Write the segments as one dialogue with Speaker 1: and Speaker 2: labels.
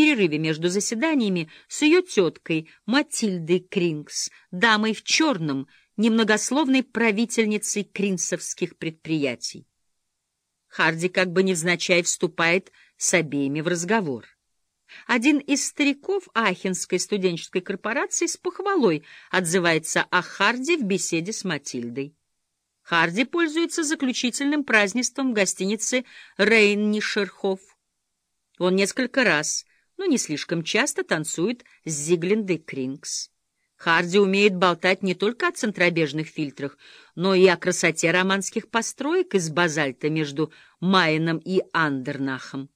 Speaker 1: перерыве между заседаниями с ее теткой Матильдой Крингс, дамой в черном, немногословной правительницей кринсовских предприятий. Харди как бы невзначай вступает с обеими в разговор. Один из стариков Ахенской студенческой корпорации с похвалой отзывается о Харди в беседе с Матильдой. Харди пользуется заключительным празднеством в гостинице Рейннишерхоф. Он несколько раз, но не слишком часто, танцует с Зиглиндой Крингс. Харди умеет болтать не только о центробежных фильтрах, но и о красоте романских построек из базальта между Майеном и Андернахом.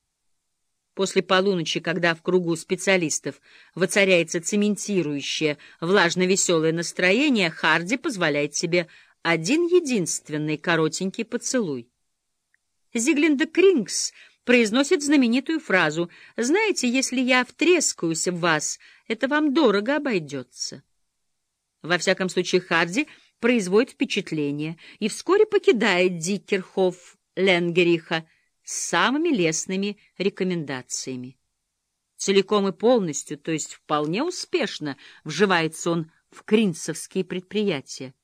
Speaker 1: После полуночи, когда в кругу специалистов воцаряется цементирующее, влажно-веселое настроение, Харди позволяет себе один единственный коротенький поцелуй. Зиглинда Крингс произносит знаменитую фразу «Знаете, если я втрескаюсь в вас, это вам дорого обойдется». Во всяком случае, Харди производит впечатление и вскоре покидает Дикерхоф Ленгериха с самыми лестными рекомендациями. Целиком и полностью, то есть вполне успешно, вживается он в кринцевские предприятия.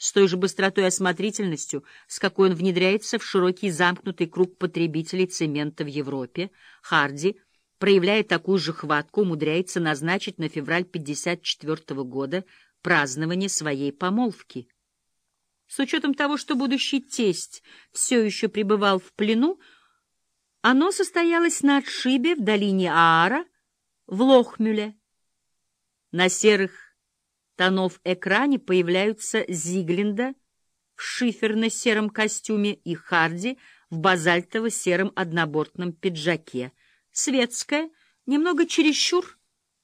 Speaker 1: С той же быстротой и осмотрительностью, с какой он внедряется в широкий замкнутый круг потребителей цемента в Европе, Харди — проявляя такую же хватку, умудряется назначить на февраль 54 года празднование своей помолвки. С учетом того, что будущий тесть все еще пребывал в плену, оно состоялось на отшибе в долине Аара в Лохмюле. На серых тонов экране появляются Зиглинда в шиферно-сером костюме и Харди в базальтово-сером однобортном пиджаке. Светская, немного чересчур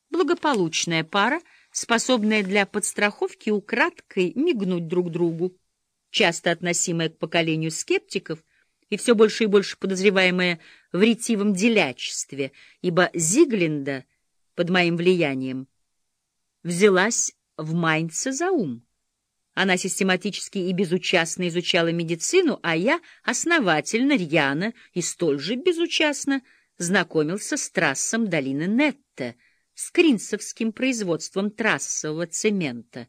Speaker 1: благополучная пара — способная для подстраховки украдкой мигнуть друг другу, часто относимая к поколению скептиков и все больше и больше подозреваемая в ретивом делячестве, ибо Зиглинда под моим влиянием взялась в Майнце за ум. Она систематически и безучастно изучала медицину, а я основательно, рьяно и столь же безучастно знакомился с трассом долины Нетта — с кринцевским производством трассового цемента,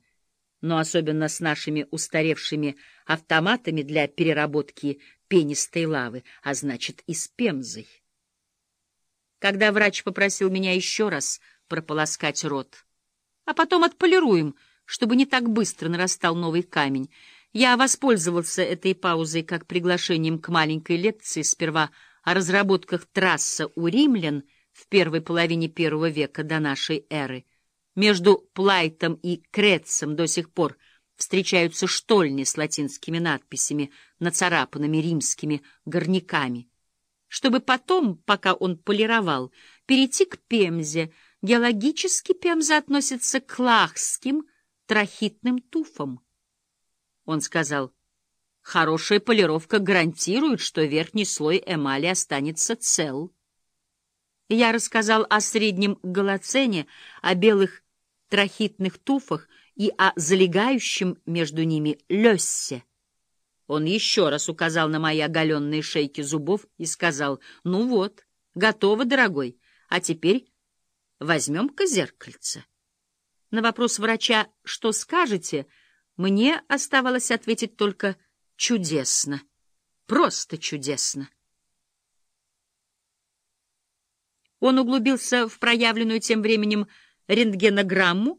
Speaker 1: но особенно с нашими устаревшими автоматами для переработки пенистой лавы, а значит и с пемзой. Когда врач попросил меня еще раз прополоскать рот, а потом отполируем, чтобы не так быстро нарастал новый камень, я воспользовался этой паузой как приглашением к маленькой лекции сперва о разработках трасса у римлян — в первой половине первого века до нашей эры. Между Плайтом и Крецем до сих пор встречаются штольни с латинскими надписями, нацарапанными римскими горняками. Чтобы потом, пока он полировал, перейти к Пемзе, геологически Пемза относится к лахским трахитным туфам. Он сказал, хорошая полировка гарантирует, что верхний слой эмали останется цел. Я рассказал о среднем голоцене, о белых трахитных туфах и о залегающем между ними лёссе. Он еще раз указал на мои оголенные шейки зубов и сказал, «Ну вот, готово, дорогой, а теперь возьмем-ка зеркальце». На вопрос врача «Что скажете?» мне оставалось ответить только «Чудесно, просто чудесно». Он углубился в проявленную тем временем рентгенограмму,